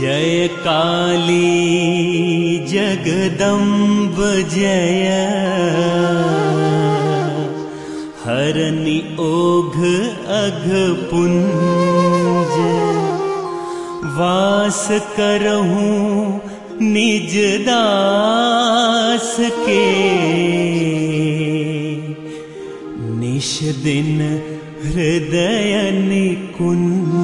जय काली जगदम्ब जय। हरनि ओघ अघ पुञ्ज। वास वासु निज दास के। निश दिन हृदय निकुञ्ज।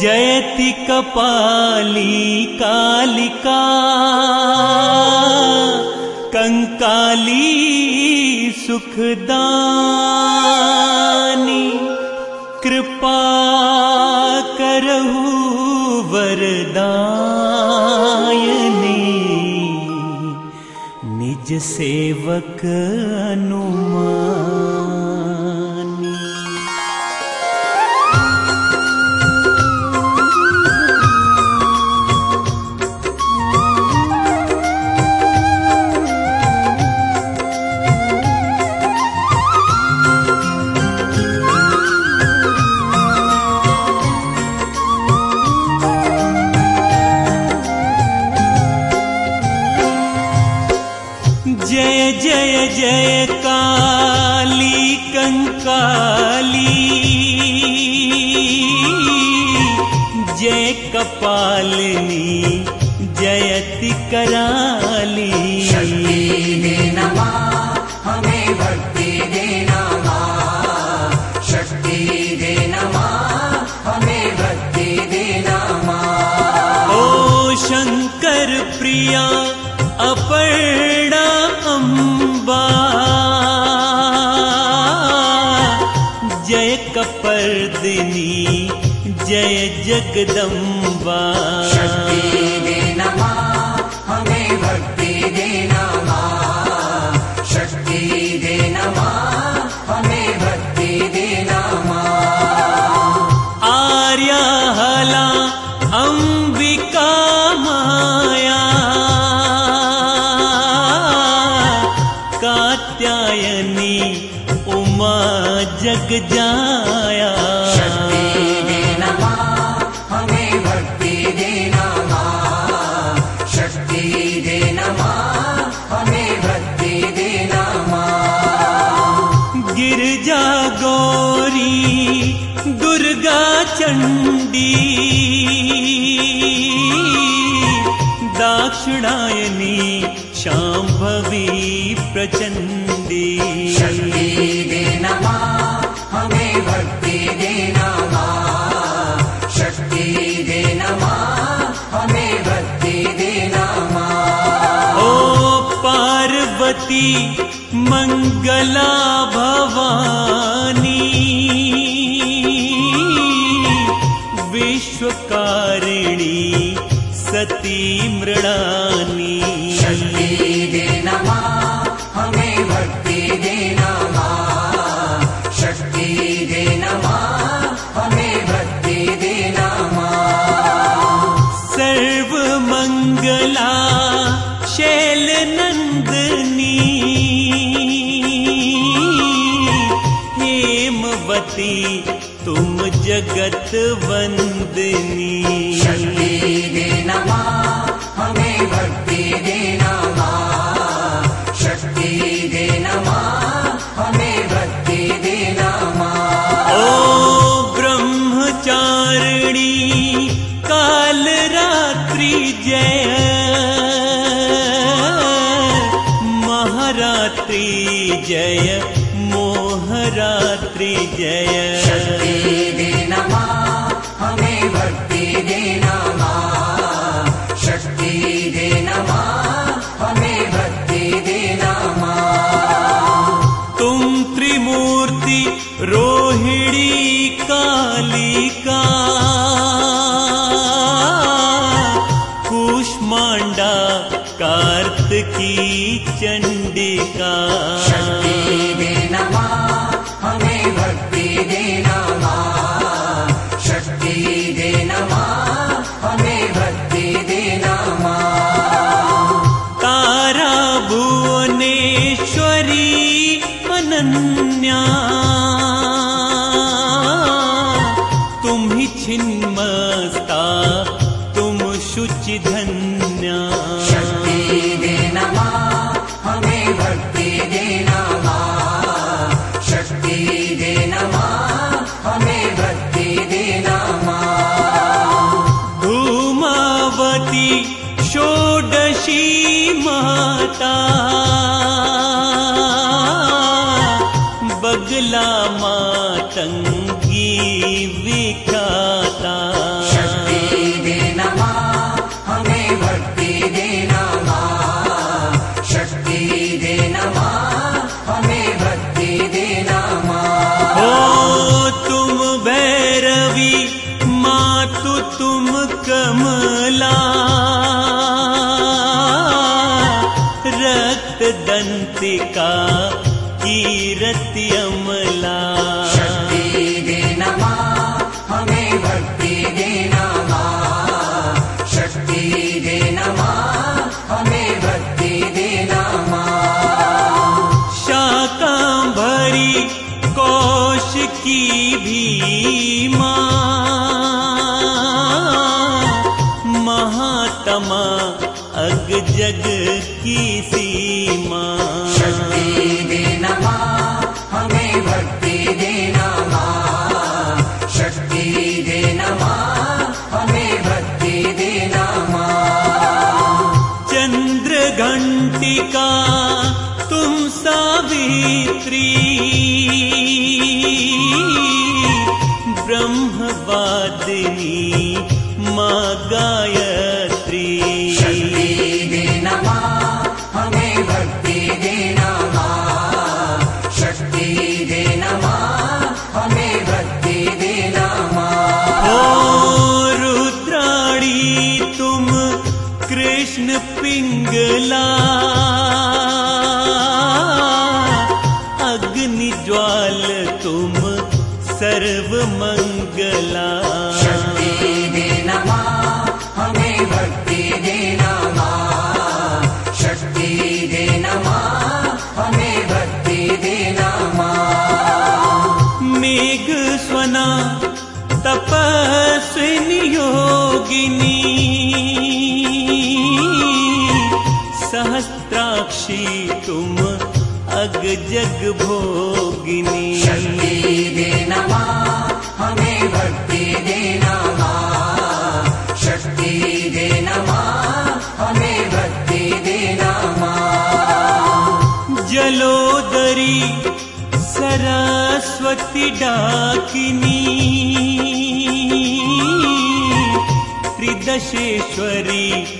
जयति कपाली कालिका। कङ्काली सुखदानी। कृपा करहु वरदायनी। निज सेवक अनुमा। जय जय काली कंकाली। जगदम्बा शक्ति देना हमें हमे भक्ते शक्ति देना हमें हमे भ ओ पार्वती मङ्गला भवानी। विश्वकारिणी सती मृणा भगवती तुम जगत वंदनी। का षोडशी माता في ما जग भोगिनी। शक्ति दे हमें भक्ति दे शक्ति दे हमें वे नमाेनमा जलोदरी सरस्वती डाकिनी। त्रिदशेश्वरी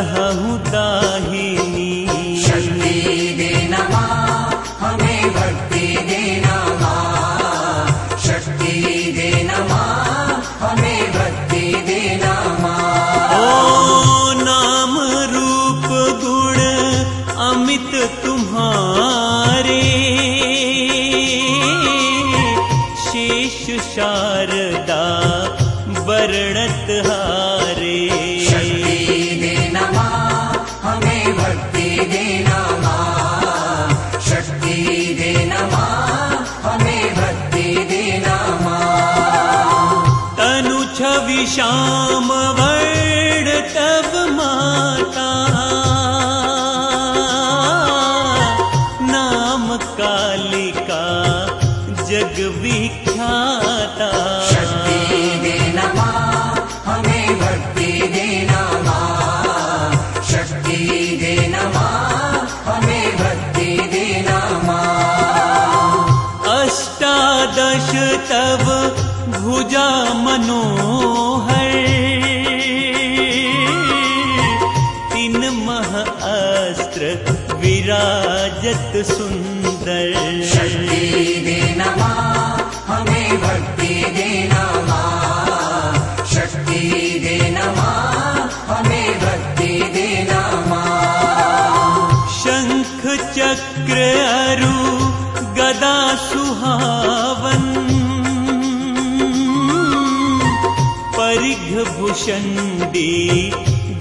रहा हूँ दाही। तव भुजा मनोहर। तीन मह अस्त्र विराजत सुंदर। शक्ति देना माँ हमें भक्ति भूषण्डी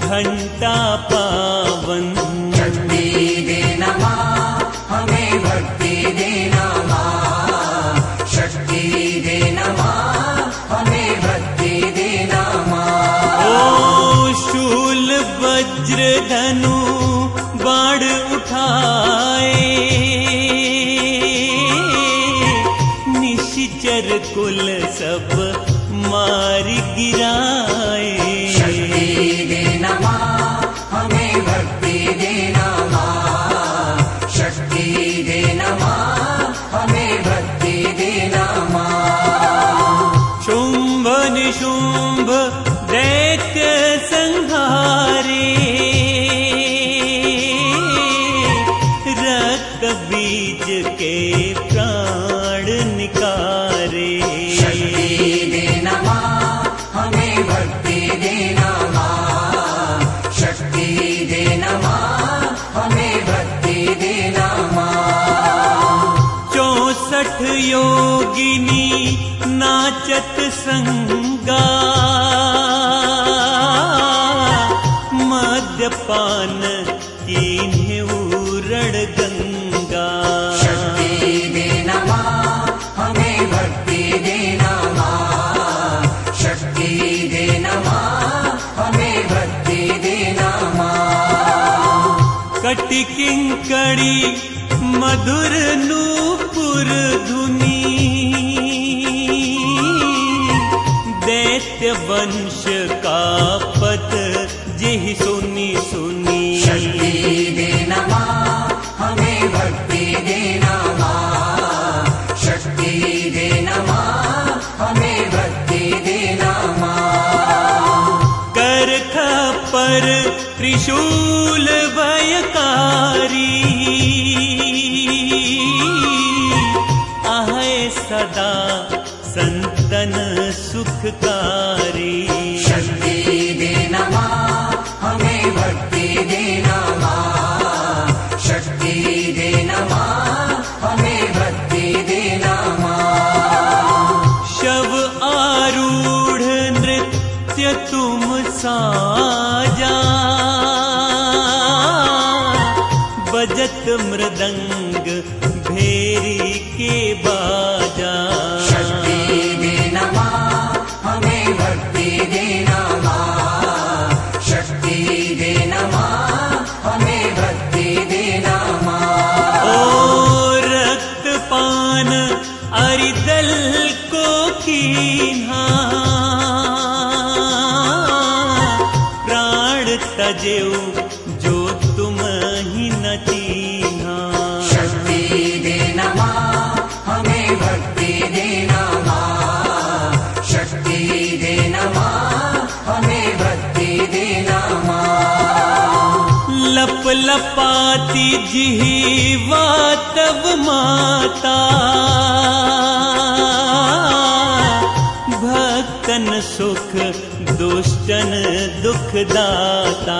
घंटा पावन योगिनी नाचत संगा। मद्यपान शक्ति देना माँ हमें भक्ति देना माँ शक्ति देना माँ हमें भक्ति देना माँ कटि किंकड़ी मधुर नूपुर धुनी दैत्य वंश का पत जिह सुनी सुनी। शक्ति देना माँ हमें भक्ति देना माँ शक्ति देना माँ हमें भक्ति देना माँ कर खपर त्रिशूल भयकारी आहे सदा संतन सुखकारी बजत मृदंग भेरी के बाजा। शक्ति देना माँ हमें भक्ति देना माँ शक्ति देना माँ हमें भक्ति देना माँ ओ रक्त पान अरिदल को कीन्हा। प्राण तजेऊ लपाती जीवा तब माता। भक्तन सुख दुष्टन दुख दाता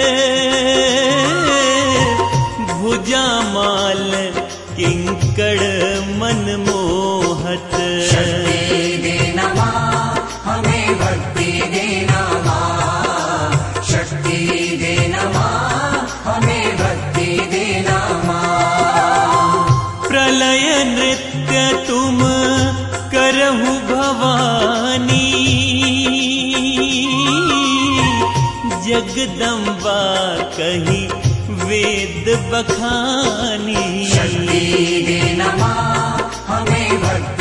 जगदम्बा कही वेद बखानी। शक्ति दे नमा हमें भक्ति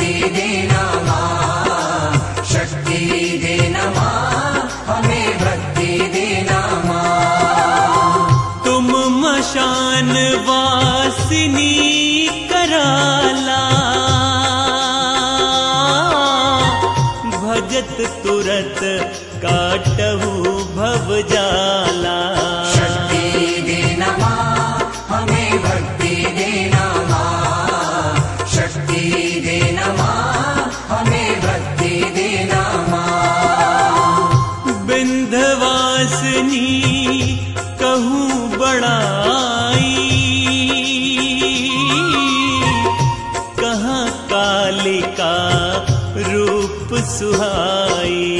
लाई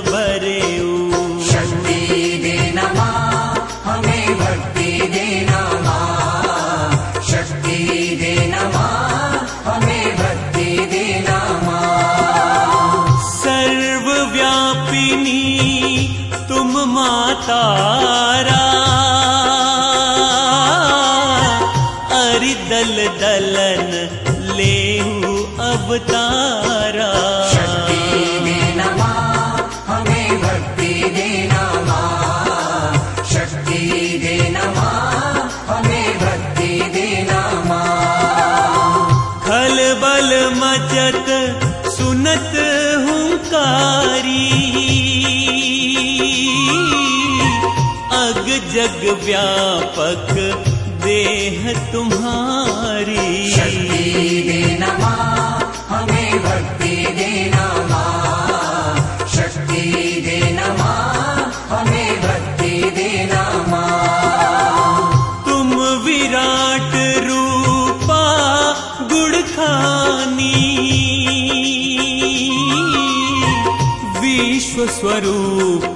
भरेऊ शक्ति दे हमें भक्ति दे शक्ति हे भक्तिमा शक्तिमा भक्तिमा सर्वव्यापिनी तुम मा दल दल स्वरूप।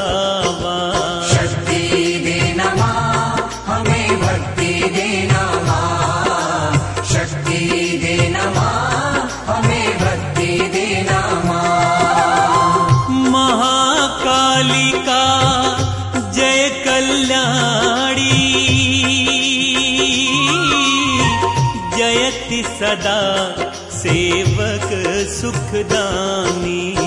सुखदानी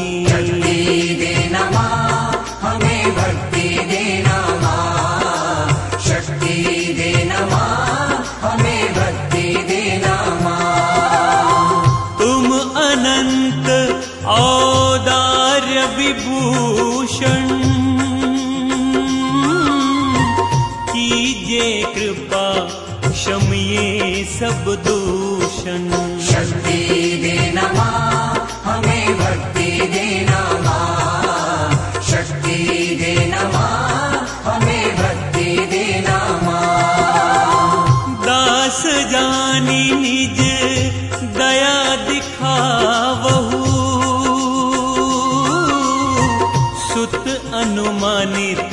अनुमानित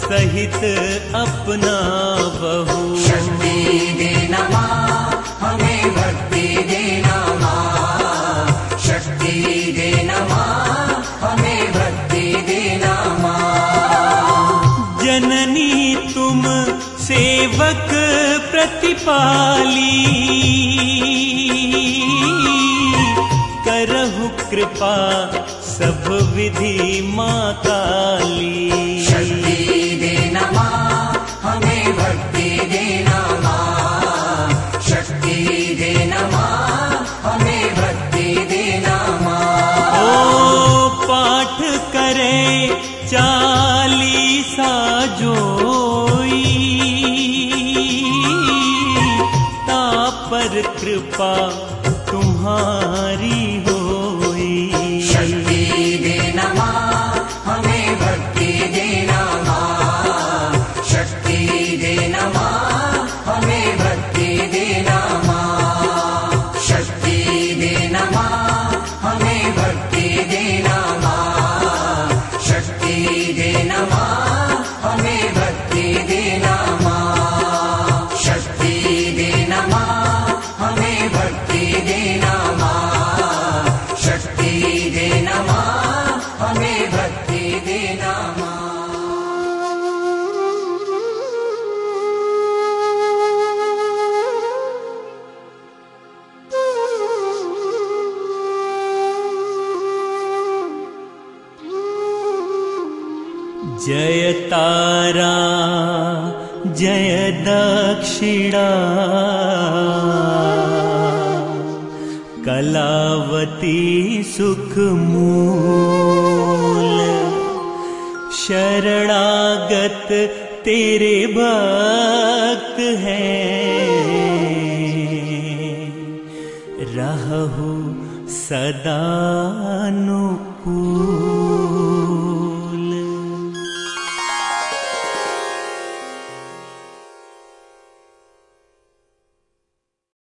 सहित अपना बहु। शक्ति देना माँ हमें भक्ति देना माँ। शक्ति देना माँ हमें भक्ति देना माँ। जननी तुम सेवक प्रतिपाली। करहु कृपा सब विधि माँ काली शक्ति देना माँ हमें भक्ति देना माँ। शक्ति देना माँ हमें भक्ति देना माँ। ओ पाठ करे चालीसा जोई। ता पर कृपा तुम्हारी जय तारा जय दक्षिणा। कलावती सुखमूल शरणागत तेरे भक्त हैं। रहु सदा अनुकूल